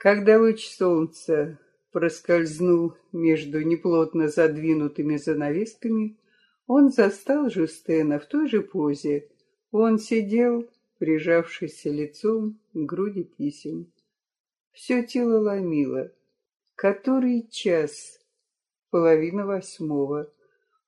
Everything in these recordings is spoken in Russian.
Когда луч солнца проскользнул между неплотно задвинутыми занавесками, он застал Жустена в той же позе. Он сидел, прижавшись лицом к груди писем. Все тело ломило. Который час? Половина восьмого.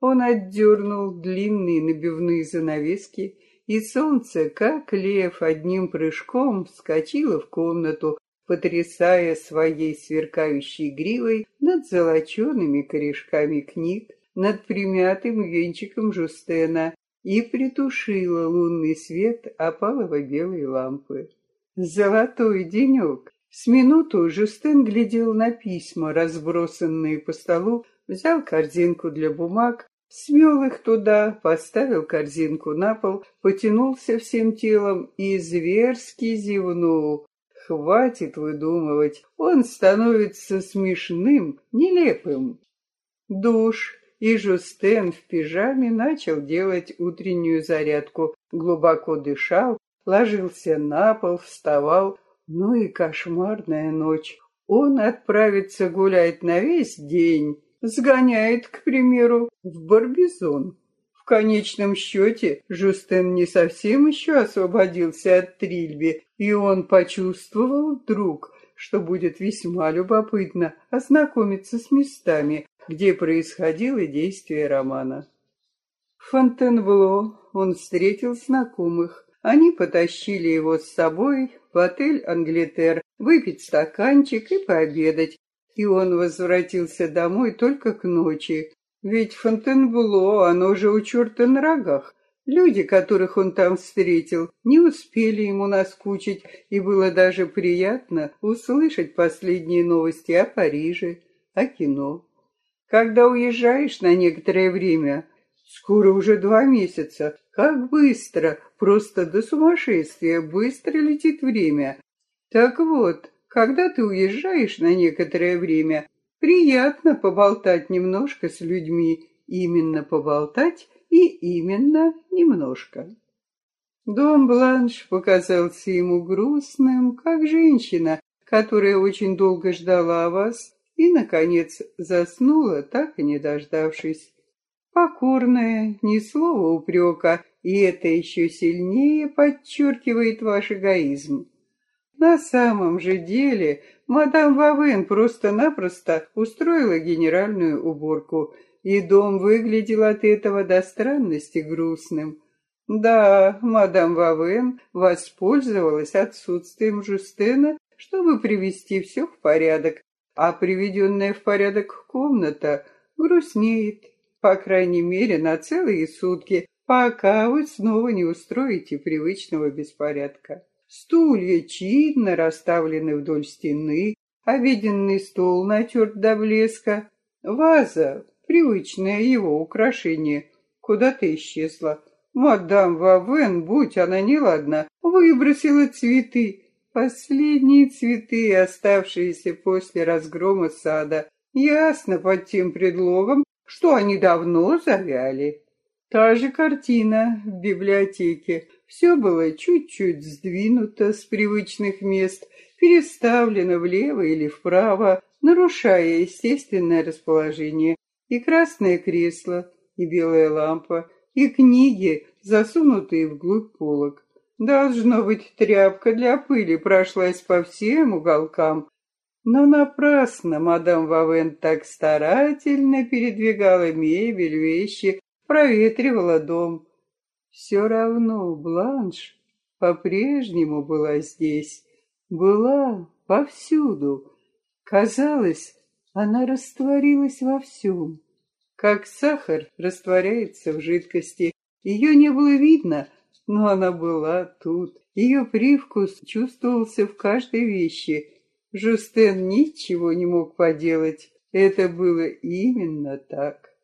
Он отдернул длинные набивные занавески, и солнце, как лев, одним прыжком вскочило в комнату, потрясая своей сверкающей гривой над золочеными корешками книг, над примятым венчиком Жустена и притушила лунный свет опалово-белой лампы. Золотой денек! С минуту Жустен глядел на письма, разбросанные по столу, взял корзинку для бумаг, смел их туда, поставил корзинку на пол, потянулся всем телом и зверски зевнул, Хватит выдумывать, он становится смешным, нелепым. Душ, и Жустен в пижаме начал делать утреннюю зарядку, глубоко дышал, ложился на пол, вставал. Ну и кошмарная ночь. Он отправится гулять на весь день, сгоняет, к примеру, в Барбизон. Конечном счете Жустен не совсем еще освободился от трильби, и он почувствовал вдруг, что будет весьма любопытно ознакомиться с местами, где происходило действие романа. В Фонтенбло он встретил знакомых. Они потащили его с собой в отель «Англитер» выпить стаканчик и пообедать, и он возвратился домой только к ночи, ведь Фонтенбло, оно же у черта на рогах. Люди, которых он там встретил, не успели ему наскучить, и было даже приятно услышать последние новости о Париже, о кино. Когда уезжаешь на некоторое время, скоро уже два месяца, как быстро, просто до сумасшествия, быстро летит время. Так вот, когда ты уезжаешь на некоторое время, Приятно поболтать немножко с людьми, именно поболтать и именно немножко. Дом Бланш показался ему грустным, как женщина, которая очень долго ждала вас и, наконец, заснула, так и не дождавшись. Покорная, ни слова упрека, и это еще сильнее подчеркивает ваш эгоизм. На самом же деле мадам Вавен просто-напросто устроила генеральную уборку, и дом выглядел от этого до странности грустным. Да, мадам Вавен воспользовалась отсутствием Жустена, чтобы привести все в порядок, а приведенная в порядок комната грустнеет, по крайней мере, на целые сутки, пока вы снова не устроите привычного беспорядка. Стулья чинно расставлены вдоль стены, обеденный стол натерт до блеска, ваза, привычное его украшение, куда-то исчезла. Мадам Вавен, будь она неладна, выбросила цветы, последние цветы, оставшиеся после разгрома сада, ясно под тем предлогом, что они давно завяли. Та же картина в библиотеке. Все было чуть-чуть сдвинуто с привычных мест, переставлено влево или вправо, нарушая естественное расположение. И красное кресло, и белая лампа, и книги, засунутые вглубь полок. Должно быть, тряпка для пыли прошлась по всем уголкам. Но напрасно мадам Вавен так старательно передвигала мебель, вещи, проветривала дом. Все равно Бланш по-прежнему была здесь, была повсюду. Казалось, она растворилась во всем. Как сахар растворяется в жидкости. Ее не было видно, но она была тут. Ее привкус чувствовался в каждой вещи. Жустен ничего не мог поделать. Это было именно так.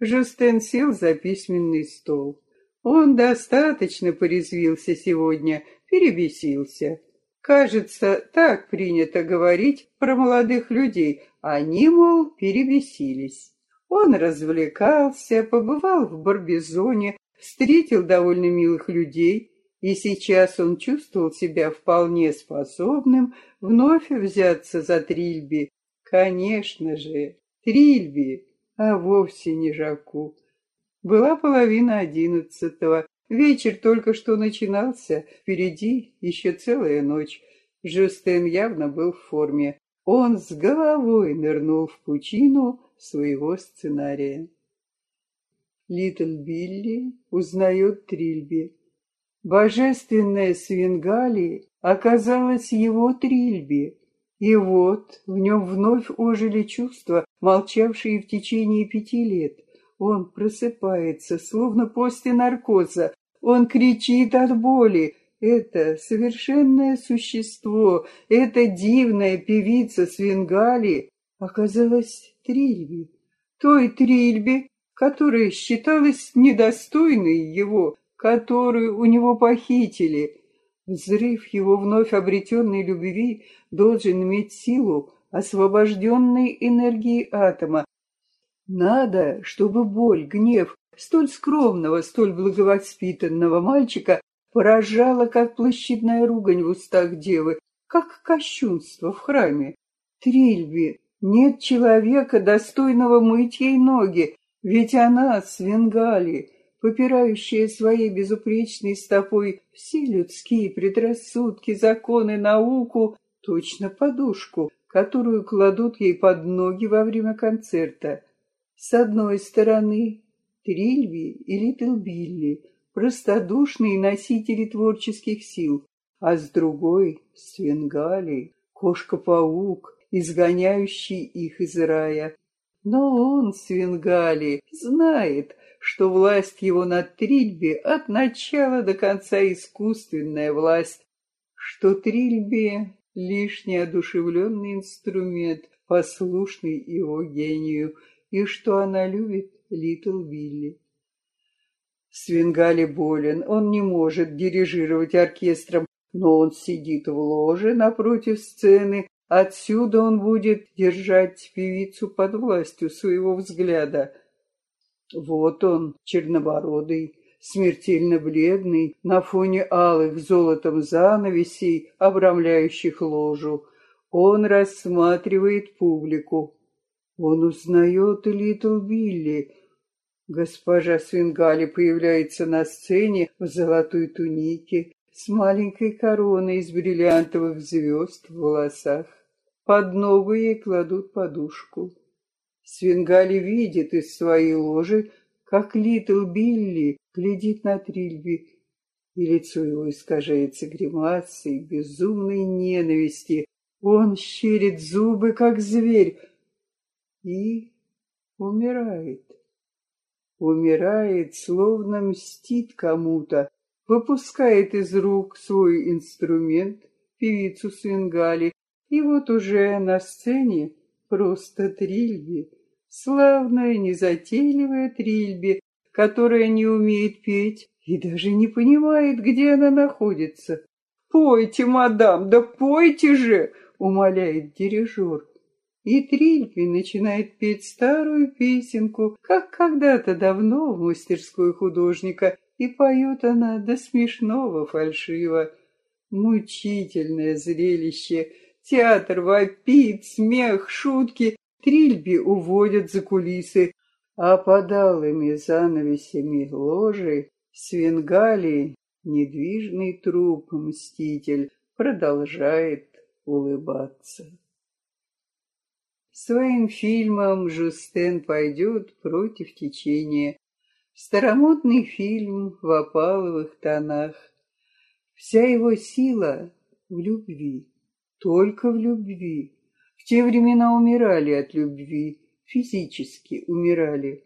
Жустен сел за письменный стол. Он достаточно порезвился сегодня, перебесился. Кажется, так принято говорить про молодых людей. Они, мол, перебесились. Он развлекался, побывал в Барбизоне, встретил довольно милых людей. И сейчас он чувствовал себя вполне способным вновь взяться за Трильби. Конечно же, Трильби, а вовсе не Жаку. Была половина одиннадцатого. Вечер только что начинался, впереди еще целая ночь. Жюстен явно был в форме. Он с головой нырнул в пучину своего сценария. Литл Билли узнает Трильби. Божественная Свингали оказалась его Трильби. И вот в нем вновь ожили чувства, молчавшие в течение пяти лет. Он просыпается, словно после наркоза. Он кричит от боли. Это совершенное существо, эта дивная певица Свингали оказалась Трильби. Той Трильби, которая считалась недостойной его, которую у него похитили. Взрыв его вновь обретенной любви должен иметь силу освобожденной энергии атома. Надо, чтобы боль, гнев столь скромного, столь благовоспитанного мальчика поражала, как площадная ругань в устах девы, как кощунство в храме. Трильби, нет человека, достойного мыть ей ноги, ведь она, Свенгали, попирающая своей безупречной стопой все людские предрассудки, законы, науку, точно подушку, которую кладут ей под ноги во время концерта. С одной стороны, Трильви и Литл Билли, простодушные носители творческих сил, а с другой — Свенгали, кошка-паук, изгоняющий их из рая, но он, Свингали, знает, что власть его над Трильби от начала до конца искусственная власть, что Трильби — лишь неодушевленный инструмент, послушный его гению, и что она любит Литл Билли. Свингали болен, он не может дирижировать оркестром, но он сидит в ложе напротив сцены Отсюда он будет держать певицу под властью своего взгляда. Вот он, чернобородый, смертельно бледный, на фоне алых золотом занавесей, обрамляющих ложу. Он рассматривает публику. Он узнает Литл Билли. Госпожа Свингали появляется на сцене в золотой тунике с маленькой короной из бриллиантовых звезд в волосах. Под ногу ей кладут подушку. Свингали видит из своей ложи, как Литл Билли глядит на Трильби, и лицо его искажается гримасой безумной ненависти. Он щерит зубы, как зверь, и умирает. Умирает, словно мстит кому-то, выпускает из рук свой инструмент, певицу Свингали, и вот уже на сцене просто Трильби, славная, незатейливая Трильби, которая не умеет петь и даже не понимает, где она находится. «Пойте, мадам, да пойте же!» — умоляет дирижер. И Трильби начинает петь старую песенку, как когда-то давно в мастерской художника, и поет она до смешного фальшиво. Мучительное зрелище — Театр вопит, смех, шутки, трильби уводят за кулисы, а под алыми занавесями ложи свингалий недвижный труп мститель продолжает улыбаться. Своим фильмом Жустен пойдет против течения. Старомодный фильм в опаловых тонах. Вся его сила в любви только в любви. В те времена умирали от любви, физически умирали.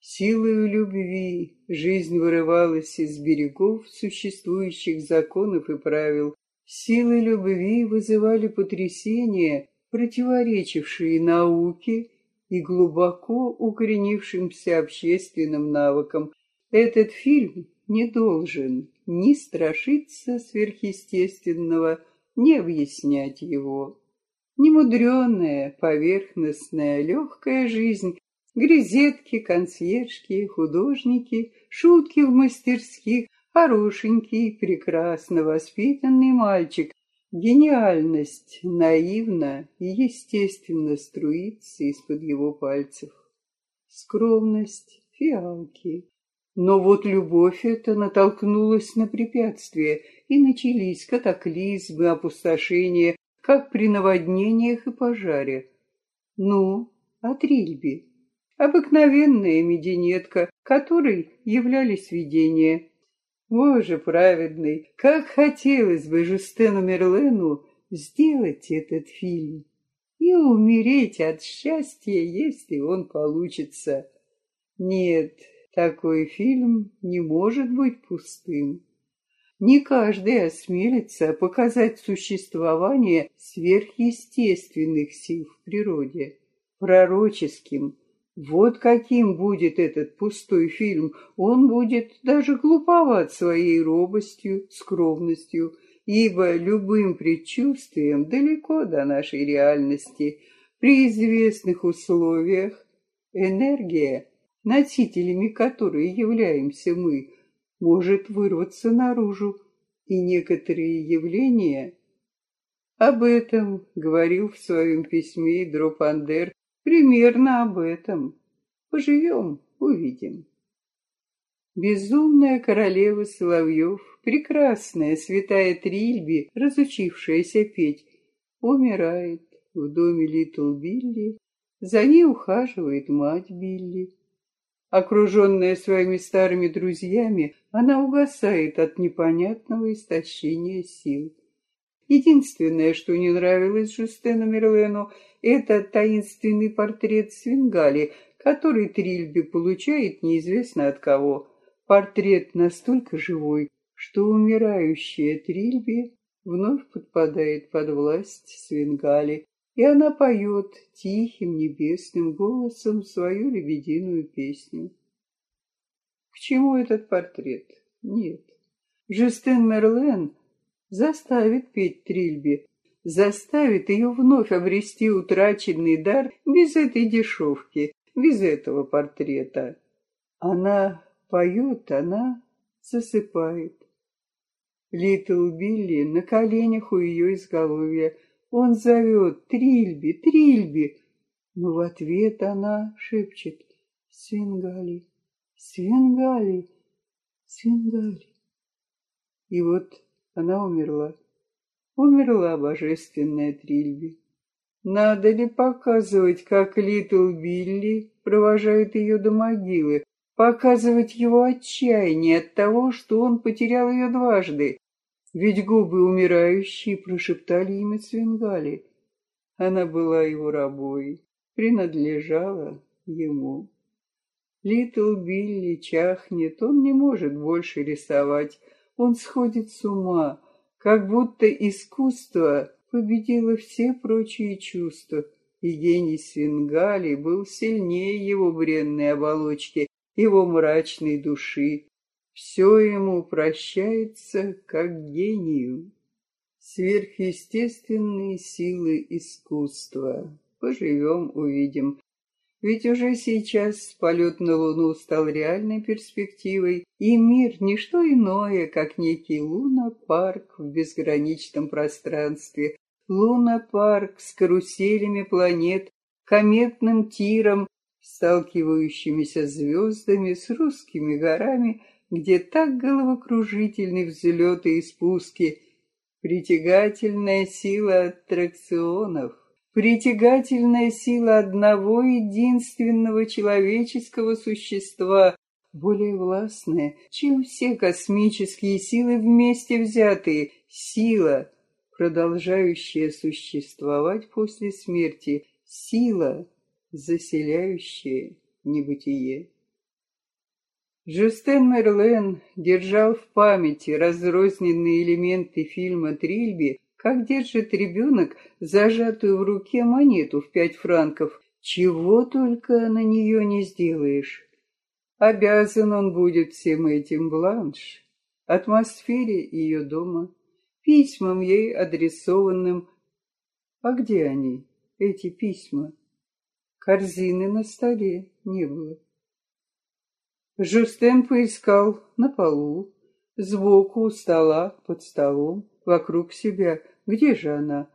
Силою любви жизнь вырывалась из берегов существующих законов и правил. Силы любви вызывали потрясения, противоречившие науке и глубоко укоренившимся общественным навыкам. Этот фильм не должен ни страшиться сверхъестественного, не объяснять его. Немудренная, поверхностная, легкая жизнь, грезетки, консьержки, художники, шутки в мастерских, Хорошенький, прекрасно воспитанный мальчик. Гениальность наивно и естественно струится из-под его пальцев. Скромность, фиалки. Но вот любовь эта натолкнулась на препятствие, и начались катаклизмы, опустошения, как при наводнениях и пожаре. Ну, а Трильби? Обыкновенная мединетка, которой являлись видения. Боже праведный, как хотелось бы Жустену Мерлену сделать этот фильм и умереть от счастья, если он получится. Нет, такой фильм не может быть пустым. Не каждый осмелится показать существование сверхъестественных сил в природе, пророческим. Вот каким будет этот пустой фильм. Он будет даже глуповат своей робостью, скромностью, ибо любым предчувствием далеко до нашей реальности. При известных условиях энергия, носителями которой являемся мы, может вырваться наружу, и некоторые явления... Об этом говорил в своем письме Дропандер, примерно об этом. Поживем, увидим. Безумная королева Соловьев, прекрасная святая Трильби, разучившаяся петь, умирает в доме Литл Билли, за ней ухаживает мать Билли. Окруженная своими старыми друзьями, она угасает от непонятного истощения сил. Единственное, что не нравилось Жустену Мерлену, это таинственный портрет Свингали, который Трильби получает неизвестно от кого. Портрет настолько живой, что умирающая Трильби вновь подпадает под власть Свингали, и она поет тихим небесным голосом свою лебединую песню. К чему этот портрет? Нет. Жюстен Мерлен заставит петь Трильби, заставит ее вновь обрести утраченный дар без этой дешевки, без этого портрета. Она поет, она засыпает. Литл Билли на коленях у ее изголовья – он зовет «Трильби! Трильби!» Но в ответ она шепчет «Свенгали! Свенгали! Свенгали!» И вот она умерла. Умерла божественная Трильби. Надо ли показывать, как Литл Билли провожает ее до могилы, показывать его отчаяние от того, что он потерял ее дважды, ведь губы умирающей прошептали имя Свенгали. Она была его рабой, принадлежала ему. Литл Билли чахнет, он не может больше рисовать, он сходит с ума, как будто искусство победило все прочие чувства, и гений Свенгали был сильнее его бренной оболочки, его мрачной души, все ему прощается как гению. Сверхъестественные силы искусства. Поживем, увидим. Ведь уже сейчас полет на Луну стал реальной перспективой, и мир — не что иное, как некий луна-парк в безграничном пространстве. Луна-парк с каруселями планет, кометным тиром, сталкивающимися звездами, с русскими горами — где так головокружительны взлеты и спуски, притягательная сила аттракционов, притягательная сила одного единственного человеческого существа, более властная, чем все космические силы вместе взятые, сила, продолжающая существовать после смерти, сила, заселяющая небытие. Жюстен Мерлен держал в памяти разрозненные элементы фильма «Трильби», как держит ребенок зажатую в руке монету в пять франков. Чего только на нее не сделаешь. Обязан он будет всем этим Бланш, атмосфере ее дома, письмам ей адресованным. А где они, эти письма? Корзины на столе не было. Жюстен поискал на полу, Сбоку у стола, под столом, вокруг себя. Где же она?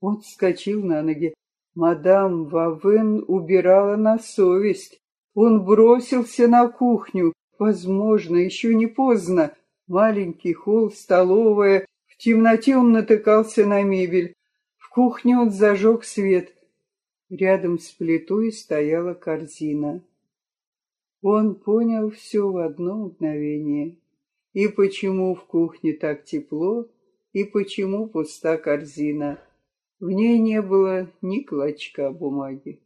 Он вскочил на ноги. Мадам Вавен убирала на совесть. Он бросился на кухню. Возможно, еще не поздно. Маленький холл, столовая. В темноте он натыкался на мебель. В кухне он зажег свет. Рядом с плитой стояла корзина. Он понял все в одно мгновение. И почему в кухне так тепло, и почему пуста корзина. В ней не было ни клочка бумаги.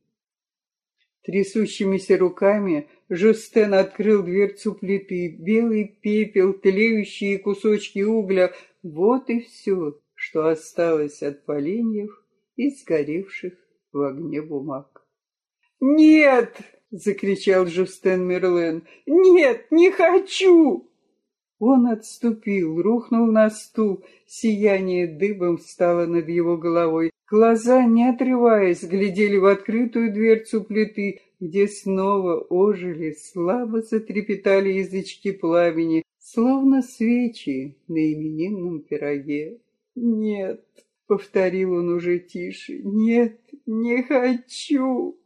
Трясущимися руками Жустен открыл дверцу плиты. Белый пепел, тлеющие кусочки угля — вот и все, что осталось от поленьев и сгоревших в огне бумаг. «Нет!» — закричал Жустен Мерлен. «Нет, не хочу!» Он отступил, рухнул на стул, сияние дыбом встало над его головой. Глаза, не отрываясь, глядели в открытую дверцу плиты, где снова ожили, слабо затрепетали язычки пламени, словно свечи на именинном пироге. «Нет», — повторил он уже тише, — «нет, не хочу».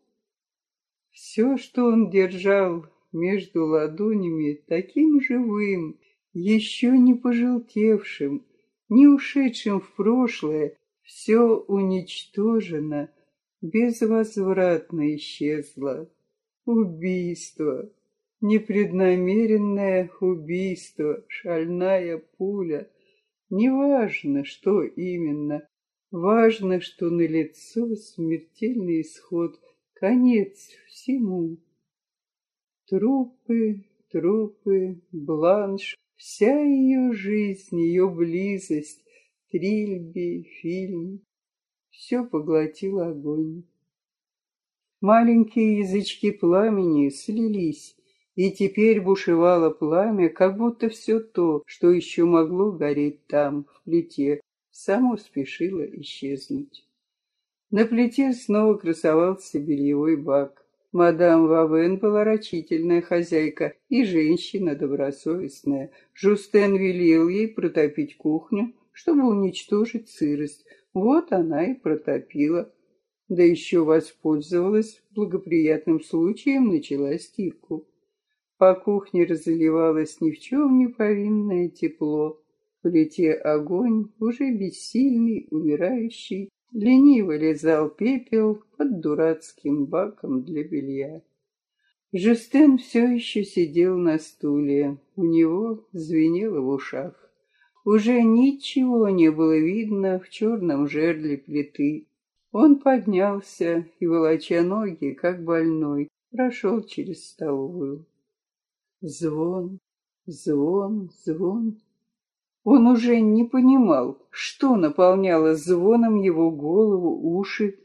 Все, что он держал между ладонями, таким живым, еще не пожелтевшим, не ушедшим в прошлое, все уничтожено, безвозвратно исчезло. Убийство, непреднамеренное убийство, шальная пуля. Неважно, что именно, важно, что налицо смертельный исход, конец всему. Трупы, трупы, бланш, Вся ее жизнь, ее близость, трильби, фильм, все поглотил огонь. Маленькие язычки пламени слились, и теперь бушевало пламя, как будто все то, что еще могло гореть там, в плите, само спешило исчезнуть. На плите снова красовался бельевой бак. Мадам Вавен была рачительная хозяйка и женщина добросовестная. Жустен велел ей протопить кухню, чтобы уничтожить сырость. Вот она и протопила. Да еще воспользовалась благоприятным случаем, начала стирку. По кухне разливалось ни в чем не повинное тепло. В плите огонь, уже бессильный, умирающий, лениво лизал пепел под дурацким баком для белья. Жестен все еще сидел на стуле, у него звенело в ушах. Уже ничего не было видно в черном жерле плиты. Он поднялся и, волоча ноги, как больной, прошел через столовую. Звон, звон, звон. Он уже не понимал, что наполняло звоном его голову, уши.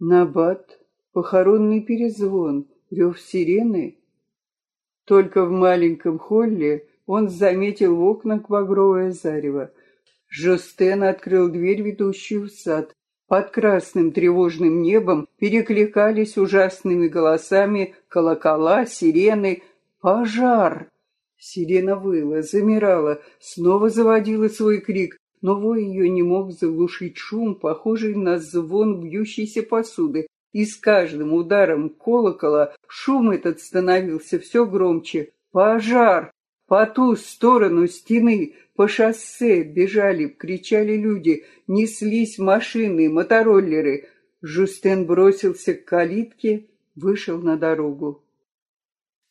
Набат, похоронный перезвон, рев сирены. Только в маленьком холле он заметил в окнах багровое зарево. Жостен открыл дверь, ведущую в сад. Под красным тревожным небом перекликались ужасными голосами колокола, сирены. «Пожар!» Сирена выла, замирала, снова заводила свой крик, но вой ее не мог заглушить шум, похожий на звон бьющейся посуды, и с каждым ударом колокола шум этот становился все громче. «Пожар!» По ту сторону стены, по шоссе бежали, кричали люди, неслись машины, мотороллеры. Жустен бросился к калитке, вышел на дорогу.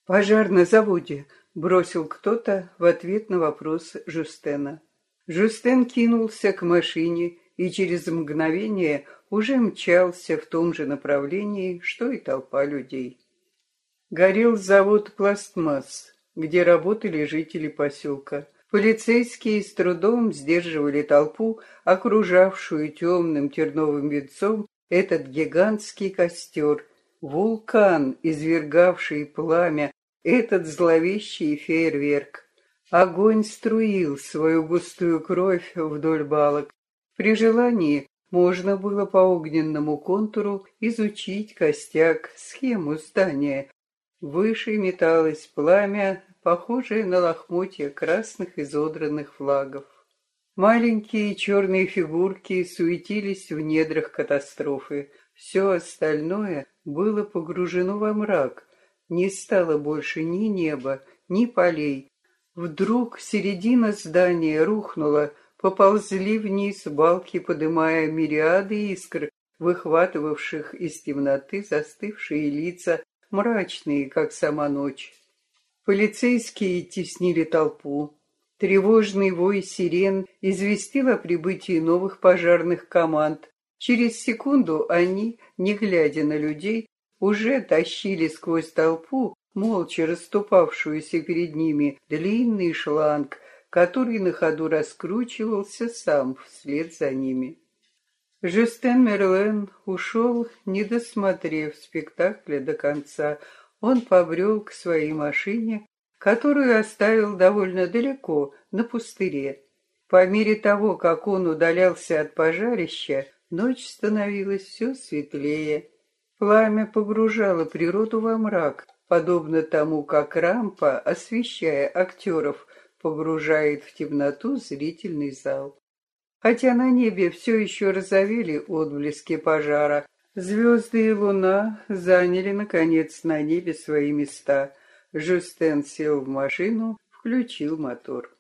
«Пожар на заводе!» Бросил кто-то в ответ на вопрос Жустена. Жустен кинулся к машине и через мгновение уже мчался в том же направлении, что и толпа людей. Горел завод «Пластмасс», где работали жители поселка. Полицейские с трудом сдерживали толпу, окружавшую темным терновым венцом этот гигантский костер, вулкан, извергавший пламя этот зловещий фейерверк. Огонь струил свою густую кровь вдоль балок. При желании можно было по огненному контуру изучить костяк, схему здания. Выше металось пламя, похожее на лохмотья красных изодранных флагов. Маленькие черные фигурки суетились в недрах катастрофы. Все остальное было погружено во мрак. Не стало больше ни неба, ни полей. Вдруг середина здания рухнула, поползли вниз балки, подымая мириады искр, выхватывавших из темноты застывшие лица, мрачные, как сама ночь. Полицейские теснили толпу. Тревожный вой сирен известил о прибытии новых пожарных команд. Через секунду они, не глядя на людей, уже тащили сквозь толпу, молча расступавшуюся перед ними, длинный шланг, который на ходу раскручивался сам вслед за ними. Жюстен Мерлен ушел, не досмотрев спектакля до конца. Он побрел к своей машине, которую оставил довольно далеко, на пустыре. По мере того, как он удалялся от пожарища, ночь становилась все светлее. Пламя погружало природу во мрак, подобно тому, как рампа, освещая актеров, погружает в темноту зрительный зал. Хотя на небе все еще розовели отблески пожара, звезды и луна заняли, наконец, на небе свои места — Жюстен сел в машину, включил мотор.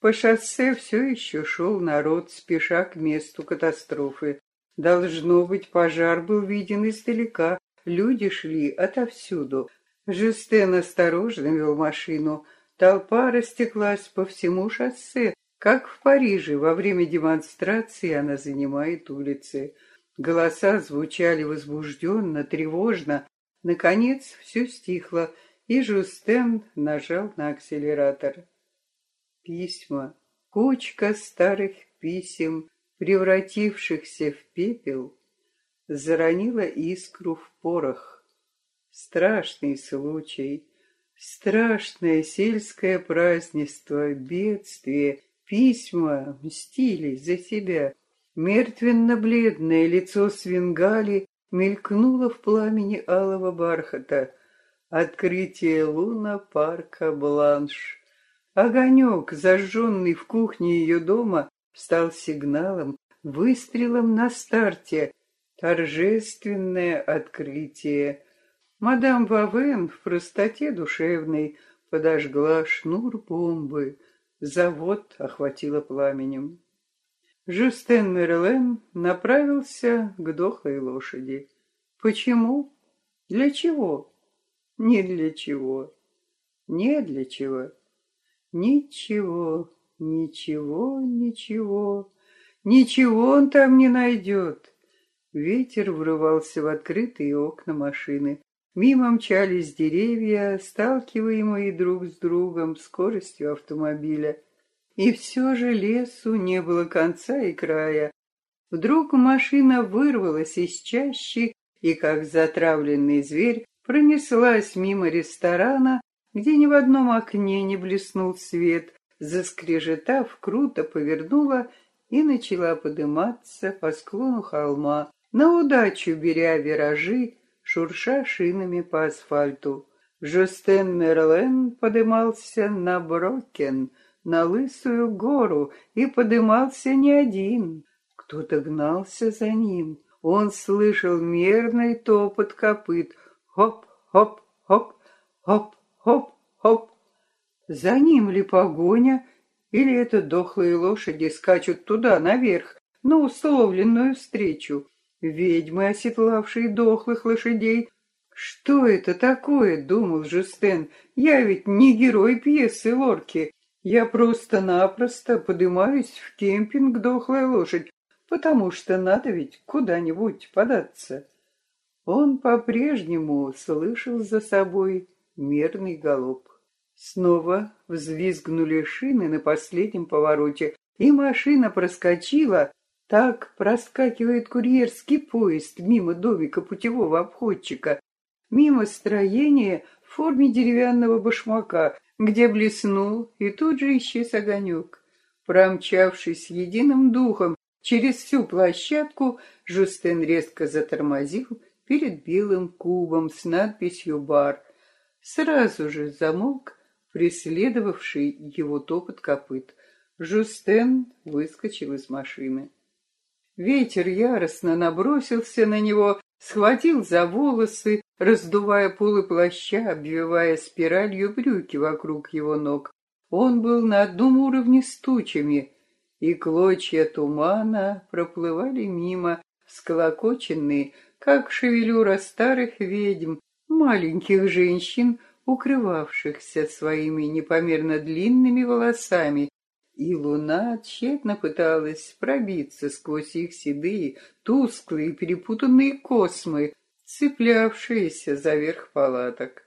По шоссе все еще шел народ, спеша к месту катастрофы. Должно быть, пожар был виден издалека, люди шли отовсюду. Жюстен осторожно вел машину. Толпа растеклась по всему шоссе, как в Париже во время демонстрации она занимает улицы. Голоса звучали возбужденно, тревожно. Наконец все стихло, и Жустен нажал на акселератор. Письма, кучка старых писем, превратившихся в пепел, заронила искру в порох. Страшный случай, страшное сельское празднество, бедствие, письма мстили за себя. Мертвенно-бледное лицо Свингали мелькнуло в пламени алого бархата — Открытие луна парка Бланш. Огонек, зажженный в кухне ее дома, стал сигналом, выстрелом на старте. Торжественное открытие. Мадам Вавен в простоте душевной подожгла шнур бомбы. Завод охватило пламенем. Жюстен Мерлен направился к дохлой лошади. Почему? Для чего? Ни для чего. Не для чего. Ничего, ничего, ничего. Ничего он там не найдет. Ветер врывался в открытые окна машины. Мимо мчались деревья, сталкиваемые друг с другом скоростью автомобиля. И все же лесу не было конца и края. Вдруг машина вырвалась из чащи и, как затравленный зверь, пронеслась мимо ресторана, где ни в одном окне не блеснул свет, заскрежетав, круто повернула и начала подниматься по склону холма, на удачу беря виражи, шурша шинами по асфальту. Жюстен Мерлен подымался на Брокен, на Лысую гору, и подымался не один. Кто-то гнался за ним. Он слышал мерный топот копыт — Хоп, хоп, хоп, хоп, хоп, хоп. За ним ли погоня, или это дохлые лошади скачут туда, наверх, на условленную встречу? Ведьмы, оседлавшие дохлых лошадей. Что это такое, думал Жюстен. Я ведь не герой пьесы Лорки. Я просто-напросто поднимаюсь в кемпинг дохлая лошадь, потому что надо ведь куда-нибудь податься. Он по-прежнему слышал за собой мерный галоп. Снова взвизгнули шины на последнем повороте, и машина проскочила. Так проскакивает курьерский поезд мимо домика путевого обходчика, мимо строения в форме деревянного башмака, где блеснул и тут же исчез огонек. Промчавшись единым духом через всю площадку, Жустен резко затормозил перед белым кубом с надписью «Бар». Сразу же замолк, преследовавший его топот копыт. Жустен выскочил из машины. Ветер яростно набросился на него, схватил за волосы, раздувая полы плаща, обвивая спиралью брюки вокруг его ног. Он был на одном уровне с тучами, и клочья тумана проплывали мимо, сколокоченные, как шевелюра старых ведьм, маленьких женщин, укрывавшихся своими непомерно длинными волосами, и луна тщетно пыталась пробиться сквозь их седые, тусклые, перепутанные космы, цеплявшиеся за верх палаток.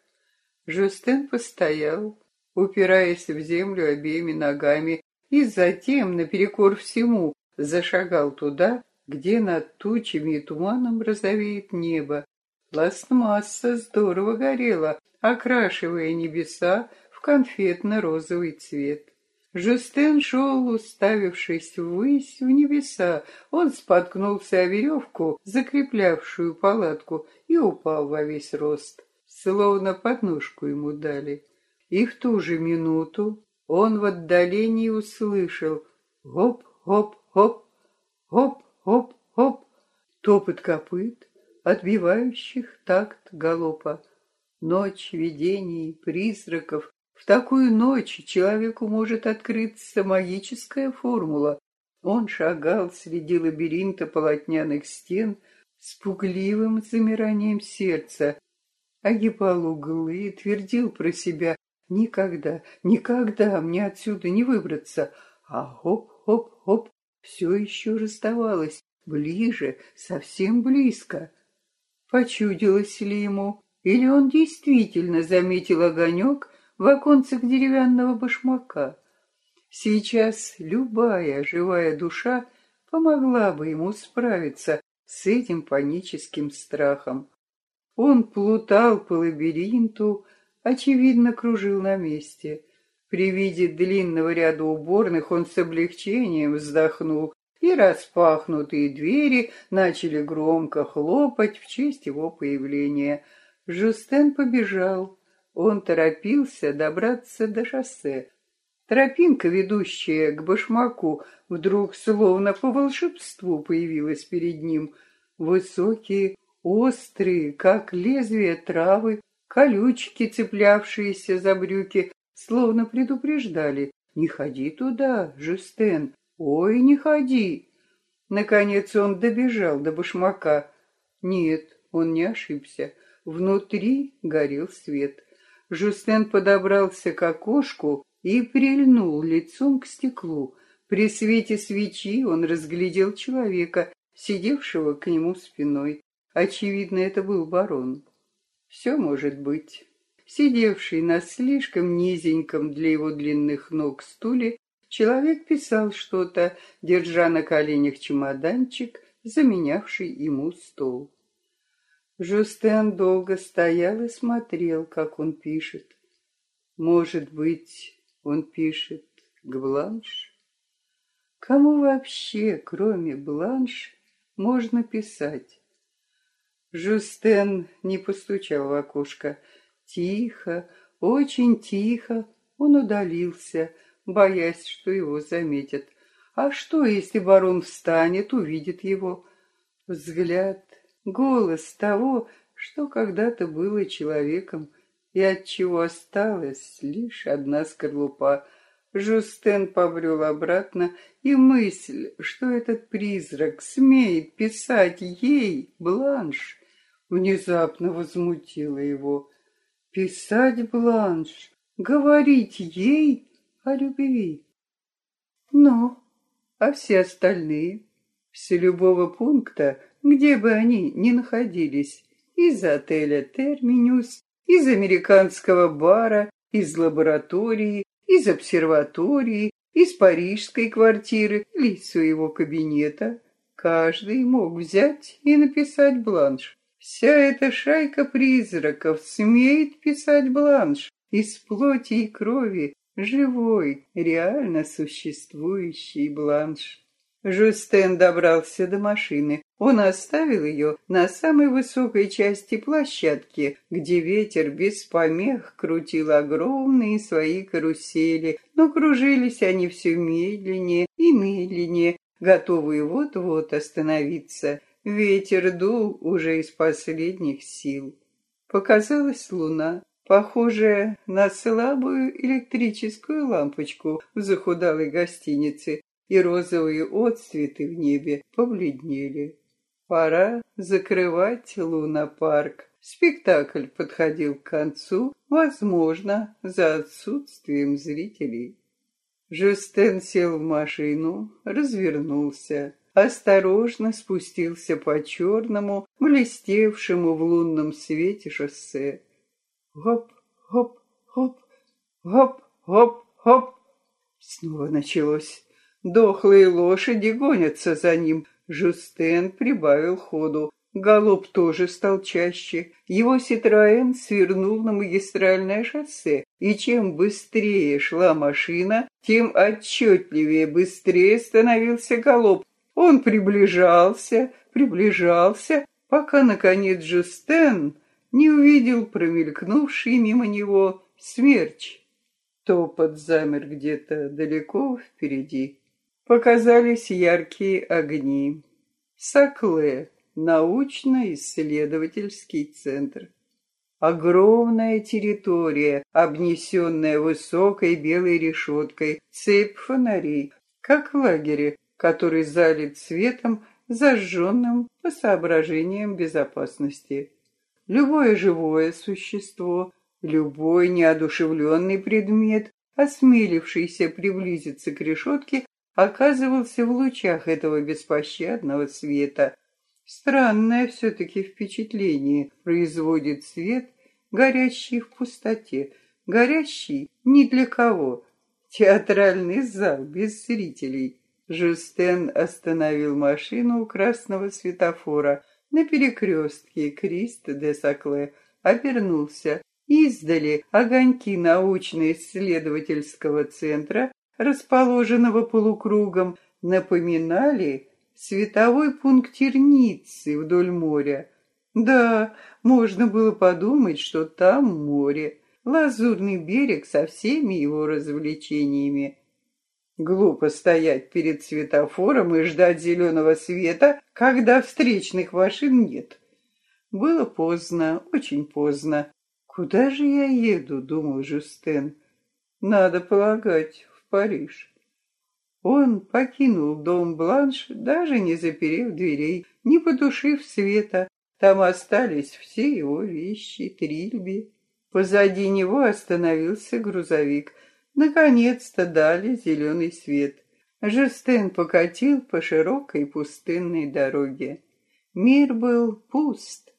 Жустен постоял, упираясь в землю обеими ногами, и затем, наперекор всему, зашагал туда, где над тучами и туманом розовеет небо. Пластмасса здорово горела, окрашивая небеса в конфетно-розовый цвет. Жустен шел, уставившись ввысь в небеса. Он споткнулся о веревку, закреплявшую палатку, и упал во весь рост. Словно подножку ему дали. И в ту же минуту он в отдалении услышал «Хоп-хоп-хоп, хоп-хоп-хоп» топот копыт, отбивающих такт галопа. Ночь видений, призраков. В такую ночь человеку может открыться магическая формула. Он шагал среди лабиринта полотняных стен с пугливым замиранием сердца, огибал углы, твердил про себя Никогда, никогда мне отсюда не выбраться. А хоп-хоп-хоп все еще расставалось, ближе, совсем близко. Почудилось ли ему, или он действительно заметил огонек в оконцах деревянного башмака? Сейчас любая живая душа помогла бы ему справиться с этим паническим страхом. Он плутал по лабиринту, очевидно, кружил на месте. При виде длинного ряда уборных он с облегчением вздохнул, и распахнутые двери начали громко хлопать в честь его появления. Жустен побежал. Он торопился добраться до шоссе. Тропинка, ведущая к башмаку, вдруг словно по волшебству появилась перед ним. Высокие, острые, как лезвие травы, Колючки, цеплявшиеся за брюки, словно предупреждали. «Не ходи туда, Жюстен! Ой, не ходи!» Наконец он добежал до башмака. Нет, он не ошибся. Внутри горел свет. Жюстен подобрался к окошку и прильнул лицом к стеклу. При свете свечи он разглядел человека, сидевшего к нему спиной. Очевидно, это был барон. Все может быть. Сидевший на слишком низеньком для его длинных ног стуле, человек писал что-то, держа на коленях чемоданчик, заменявший ему стол. Жустен долго стоял и смотрел, как он пишет. Может быть, он пишет к Бланш? Кому вообще, кроме Бланш, можно писать? Жустен не постучал в окошко. Тихо, очень тихо он удалился, боясь, что его заметят. А что, если барон встанет, увидит его? Взгляд, голос того, что когда-то было человеком, и от чего осталась лишь одна скорлупа. Жустен побрел обратно, и мысль, что этот призрак смеет писать ей, Бланш, внезапно возмутило его. Писать бланш, говорить ей о любви. Но, а все остальные, с любого пункта, где бы они ни находились, из отеля «Терминус», из американского бара, из лаборатории, из обсерватории, из парижской квартиры или своего кабинета, каждый мог взять и написать бланш. Вся эта шайка призраков смеет писать бланш из плоти и крови, живой, реально существующий бланш. Жустен добрался до машины. Он оставил ее на самой высокой части площадки, где ветер без помех крутил огромные свои карусели, но кружились они все медленнее и медленнее, готовые вот-вот остановиться. Ветер дул уже из последних сил. Показалась луна, похожая на слабую электрическую лампочку в захудалой гостинице, и розовые отцветы в небе побледнели. Пора закрывать лунопарк. Спектакль подходил к концу, возможно, за отсутствием зрителей. Жюстен сел в машину, развернулся, осторожно спустился по черному, блестевшему в лунном свете шоссе. Хоп, хоп, хоп, хоп, хоп, хоп. Снова началось. Дохлые лошади гонятся за ним, Жустен прибавил ходу. Галоп тоже стал чаще. Его Ситроен свернул на магистральное шоссе, и чем быстрее шла машина, тем отчетливее быстрее становился галоп. Он приближался, приближался, пока, наконец, Жустен не увидел промелькнувший мимо него смерч. Топот замер где-то далеко впереди показались яркие огни. Сакле, научно-исследовательский центр. Огромная территория, обнесенная высокой белой решеткой, цепь фонарей, как в лагере, который залит светом, зажженным по соображениям безопасности. Любое живое существо, любой неодушевленный предмет, осмелившийся приблизиться к решетке, оказывался в лучах этого беспощадного света. Странное все-таки впечатление производит свет, горящий в пустоте, горящий ни для кого. Театральный зал без зрителей. Жустен остановил машину у красного светофора на перекрестке Крист де Сакле, обернулся. Издали огоньки научно-исследовательского центра расположенного полукругом, напоминали световой пунктир Ниццы вдоль моря. Да, можно было подумать, что там море, лазурный берег со всеми его развлечениями. Глупо стоять перед светофором и ждать зеленого света, когда встречных машин нет. Было поздно, очень поздно. «Куда же я еду?» — думал Жюстен. «Надо полагать, Париж. Он покинул дом Бланш, даже не заперев дверей, не потушив света. Там остались все его вещи, трильби. Позади него остановился грузовик. Наконец-то дали зеленый свет. Жестен покатил по широкой пустынной дороге. Мир был пуст.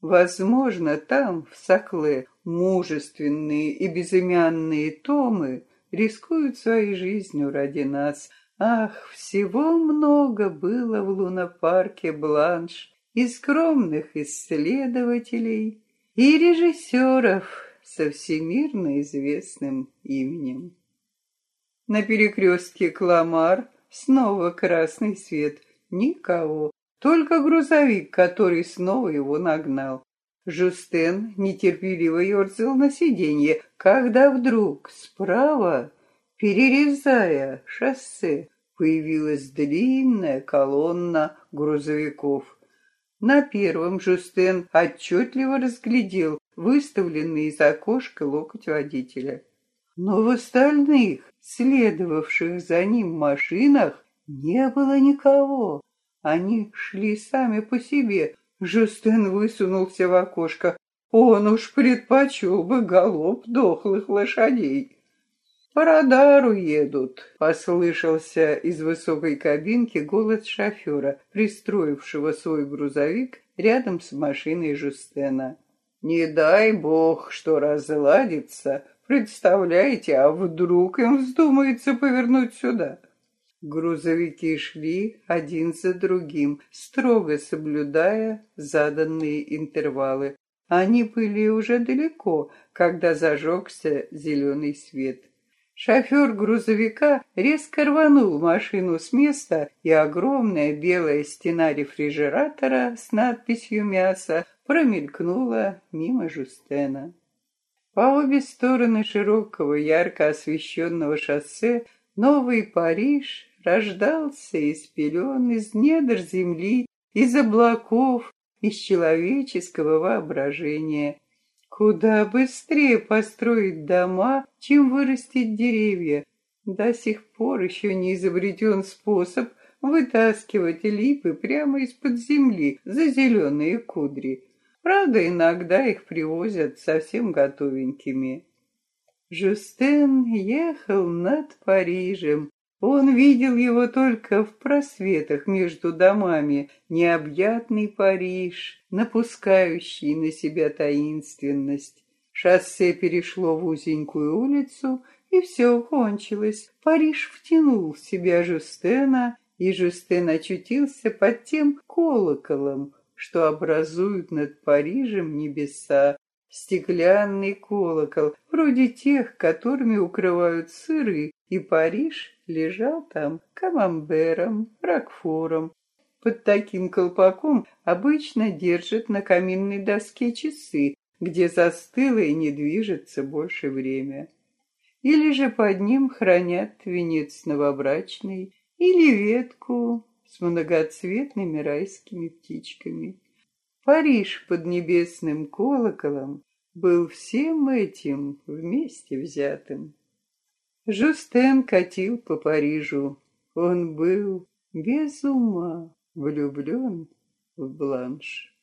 Возможно, там, в Сакле, мужественные и безымянные томы рискуют своей жизнью ради нас. Ах, всего много было в лунопарке Бланш и скромных исследователей, и режиссеров со всемирно известным именем. На перекрестке Кламар снова красный свет. Никого, только грузовик, который снова его нагнал. Жустен нетерпеливо ерзал на сиденье, когда вдруг справа, перерезая шоссе, появилась длинная колонна грузовиков. На первом Жустен отчетливо разглядел выставленный из окошка локоть водителя. Но в остальных, следовавших за ним машинах, не было никого. Они шли сами по себе, Жюстен высунулся в окошко. Он уж предпочел бы голоб дохлых лошадей. «По радару едут», — послышался из высокой кабинки голос шофера, пристроившего свой грузовик рядом с машиной Жустена. «Не дай бог, что разладится. Представляете, а вдруг им вздумается повернуть сюда?» Грузовики шли один за другим, строго соблюдая заданные интервалы. Они были уже далеко, когда зажегся зеленый свет. Шофер грузовика резко рванул машину с места, и огромная белая стена рефрижератора с надписью «Мясо» промелькнула мимо Жустена. По обе стороны широкого, ярко освещенного шоссе Новый Париж рождался из пелен, из недр земли, из облаков, из человеческого воображения. Куда быстрее построить дома, чем вырастить деревья. До сих пор еще не изобретен способ вытаскивать липы прямо из-под земли за зеленые кудри. Правда, иногда их привозят совсем готовенькими. Жюстен ехал над Парижем. Он видел его только в просветах между домами. Необъятный Париж, напускающий на себя таинственность. Шоссе перешло в узенькую улицу, и все кончилось. Париж втянул в себя Жюстена, и Жюстен очутился под тем колоколом, что образуют над Парижем небеса, стеклянный колокол, вроде тех, которыми укрывают сыры, и Париж лежал там камамбером, ракфором. Под таким колпаком обычно держат на каминной доске часы, где застыло и не движется больше время. Или же под ним хранят венец новобрачный, или ветку с многоцветными райскими птичками. Париж под небесным колоколом был всем этим вместе взятым. Жустен катил по Парижу. Он был без ума влюблен в Бланш.